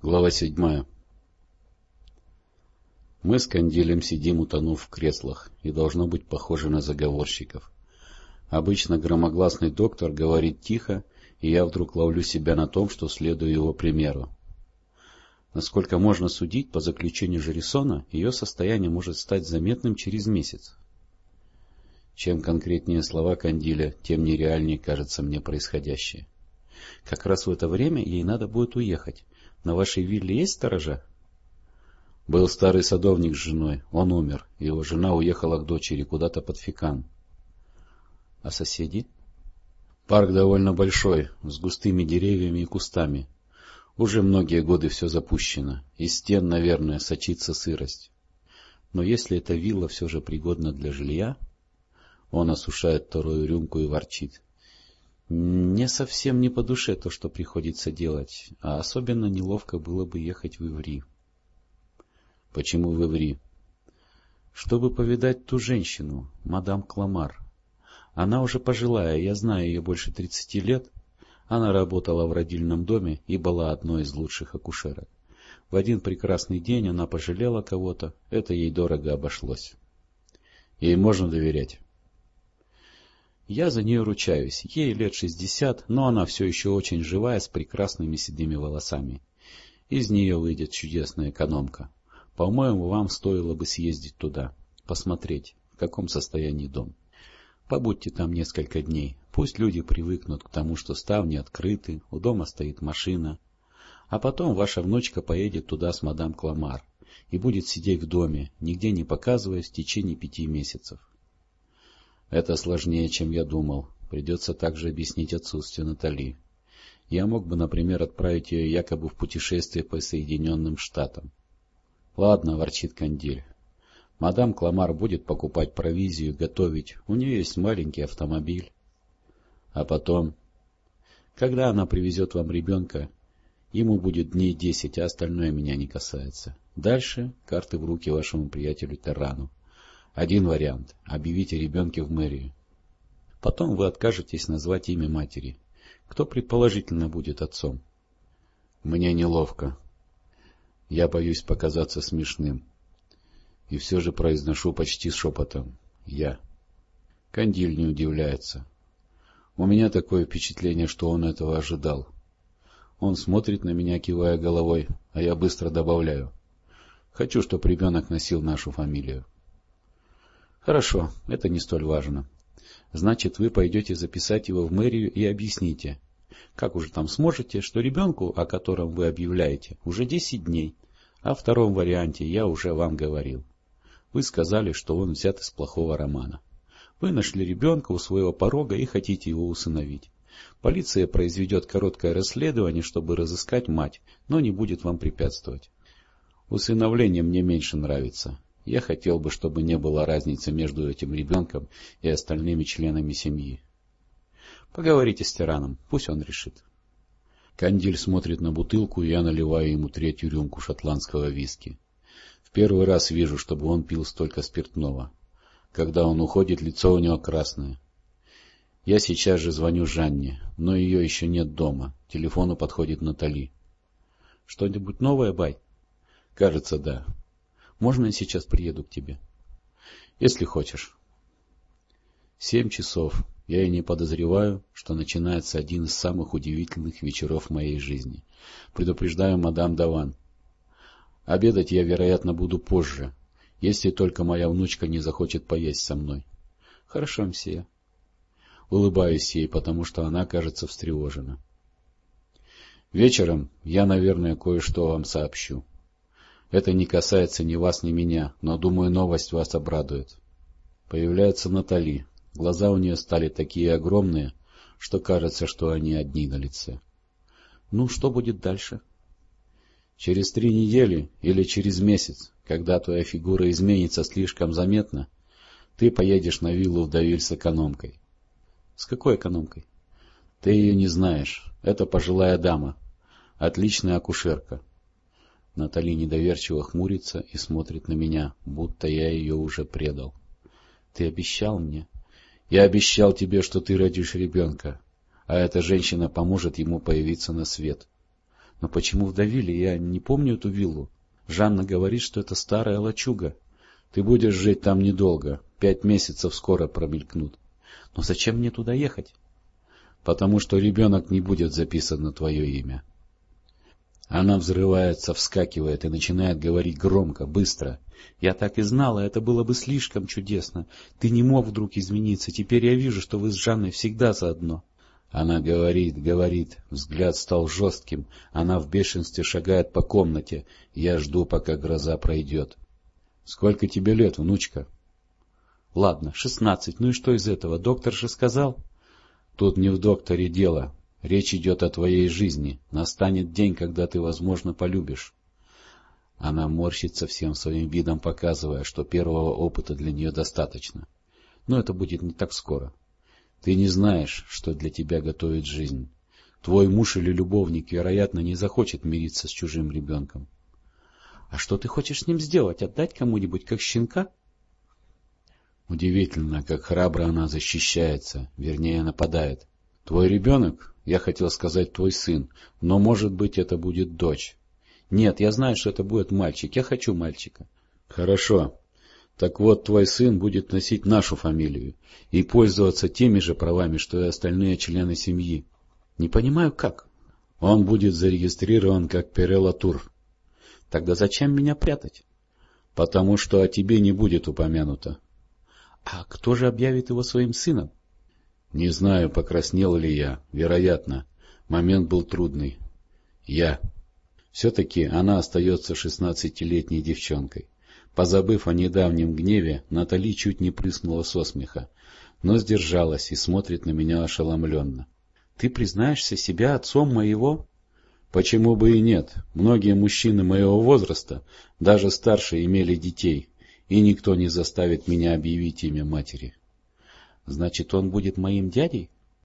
Глава седьмая Мы с Кандилем сидим, утонув в креслах, и должно быть похожи на заговорщиков. Обычно громогласный доктор говорит тихо, и я вдруг ловлю себя на том, что следую его примеру. Насколько можно судить, по заключению Жерисона, ее состояние может стать заметным через месяц. Чем конкретнее слова Кандиля, тем нереальнее кажется мне происходящее. Как раз в это время ей надо будет уехать. На вашей вилле есть сторожа? Был старый садовник с женой. Он умер. Его жена уехала к дочери куда-то под Фикан. А соседи? Парк довольно большой, с густыми деревьями и кустами. Уже многие годы все запущено. Из стен, наверное, сочится сырость. Но если эта вилла все же пригодна для жилья... Он осушает вторую рюмку и ворчит. Мне совсем не по душе то, что приходится делать, а особенно неловко было бы ехать в Иври. — Почему в Иври? — Чтобы повидать ту женщину, мадам Кламар. Она уже пожилая, я знаю ее больше тридцати лет. Она работала в родильном доме и была одной из лучших акушерок. В один прекрасный день она пожалела кого-то, это ей дорого обошлось. Ей можно доверять? Я за нее ручаюсь. Ей лет шестьдесят, но она все еще очень живая, с прекрасными седыми волосами. Из нее выйдет чудесная экономка. По-моему, вам стоило бы съездить туда, посмотреть, в каком состоянии дом. Побудьте там несколько дней. Пусть люди привыкнут к тому, что ставни открыты, у дома стоит машина. А потом ваша внучка поедет туда с мадам Кламар и будет сидеть в доме, нигде не показываясь в течение пяти месяцев. Это сложнее, чем я думал. Придется также объяснить отсутствие Натали. Я мог бы, например, отправить ее якобы в путешествие по Соединенным Штатам. Ладно, ворчит Кандиль. Мадам Кламар будет покупать провизию, готовить. У нее есть маленький автомобиль. А потом... Когда она привезет вам ребенка, ему будет дней десять, а остальное меня не касается. Дальше карты в руки вашему приятелю Террану. Один вариант – объявить о ребенке в мэрию. Потом вы откажетесь назвать имя матери. Кто предположительно будет отцом? Мне неловко. Я боюсь показаться смешным. И все же произношу почти шепотом. Я. Кандиль не удивляется. У меня такое впечатление, что он этого ожидал. Он смотрит на меня, кивая головой, а я быстро добавляю. Хочу, чтобы ребенок носил нашу фамилию. Хорошо, это не столь важно. Значит, вы пойдете записать его в мэрию и объясните, как уже там сможете, что ребенку, о котором вы объявляете, уже 10 дней, о втором варианте я уже вам говорил. Вы сказали, что он взят из плохого романа. Вы нашли ребенка у своего порога и хотите его усыновить. Полиция произведет короткое расследование, чтобы разыскать мать, но не будет вам препятствовать. Усыновление мне меньше нравится. Я хотел бы, чтобы не было разницы между этим ребенком и остальными членами семьи. Поговорите с тираном, пусть он решит. Кандиль смотрит на бутылку, и я наливаю ему третью рюмку шотландского виски. В первый раз вижу, чтобы он пил столько спиртного. Когда он уходит, лицо у него красное. Я сейчас же звоню Жанне, но ее еще нет дома. Телефону подходит Натали. — Что-нибудь новое, Бай? — Кажется, да. Можно я сейчас приеду к тебе? Если хочешь. Семь часов. Я и не подозреваю, что начинается один из самых удивительных вечеров моей жизни. Предупреждаю мадам Даван. Обедать я, вероятно, буду позже, если только моя внучка не захочет поесть со мной. Хорошо, мсье. Улыбаюсь ей, потому что она, кажется, встревожена. Вечером я, наверное, кое-что вам сообщу. Это не касается ни вас, ни меня, но, думаю, новость вас обрадует. Появляется Натали. Глаза у нее стали такие огромные, что кажется, что они одни на лице. Ну, что будет дальше? Через три недели или через месяц, когда твоя фигура изменится слишком заметно, ты поедешь на виллу в с экономкой. С какой экономкой? Ты ее не знаешь. Это пожилая дама. Отличная акушерка. Натали недоверчиво хмурится и смотрит на меня, будто я ее уже предал. — Ты обещал мне? — Я обещал тебе, что ты родишь ребенка, а эта женщина поможет ему появиться на свет. Но почему вдавили? Я не помню эту виллу. Жанна говорит, что это старая лачуга. Ты будешь жить там недолго. Пять месяцев скоро промелькнут. Но зачем мне туда ехать? Потому что ребенок не будет записан на твое имя. Она взрывается, вскакивает и начинает говорить громко, быстро. Я так и знала, это было бы слишком чудесно. Ты не мог вдруг измениться. Теперь я вижу, что вы с Жанной всегда заодно. Она говорит, говорит, взгляд стал жестким, она в бешенстве шагает по комнате, я жду, пока гроза пройдет. — Сколько тебе лет, внучка? — Ладно, шестнадцать, ну и что из этого, доктор же сказал? — Тут не в докторе дело, Речь идет о твоей жизни. Настанет день, когда ты, возможно, полюбишь. Она морщится всем своим видом, показывая, что первого опыта для нее достаточно. Но это будет не так скоро. Ты не знаешь, что для тебя готовит жизнь. Твой муж или любовник, вероятно, не захочет мириться с чужим ребенком. А что ты хочешь с ним сделать? Отдать кому-нибудь, как щенка? Удивительно, как храбро она защищается, вернее, нападает. Твой ребенок я хотел сказать твой сын, но, может быть, это будет дочь. Нет, я знаю, что это будет мальчик. Я хочу мальчика. Хорошо. Так вот, твой сын будет носить нашу фамилию и пользоваться теми же правами, что и остальные члены семьи. Не понимаю, как. Он будет зарегистрирован как Перелла Тур. Тогда зачем меня прятать? Потому что о тебе не будет упомянуто. А кто же объявит его своим сыном? Не знаю, покраснел ли я. Вероятно. Момент был трудный. Я. Все-таки она остается шестнадцатилетней девчонкой. Позабыв о недавнем гневе, Натали чуть не прыснула со смеха, но сдержалась и смотрит на меня ошеломленно. — Ты признаешься себя отцом моего? — Почему бы и нет? Многие мужчины моего возраста, даже старше, имели детей, и никто не заставит меня объявить имя матери. Значит, он будет моим дядей?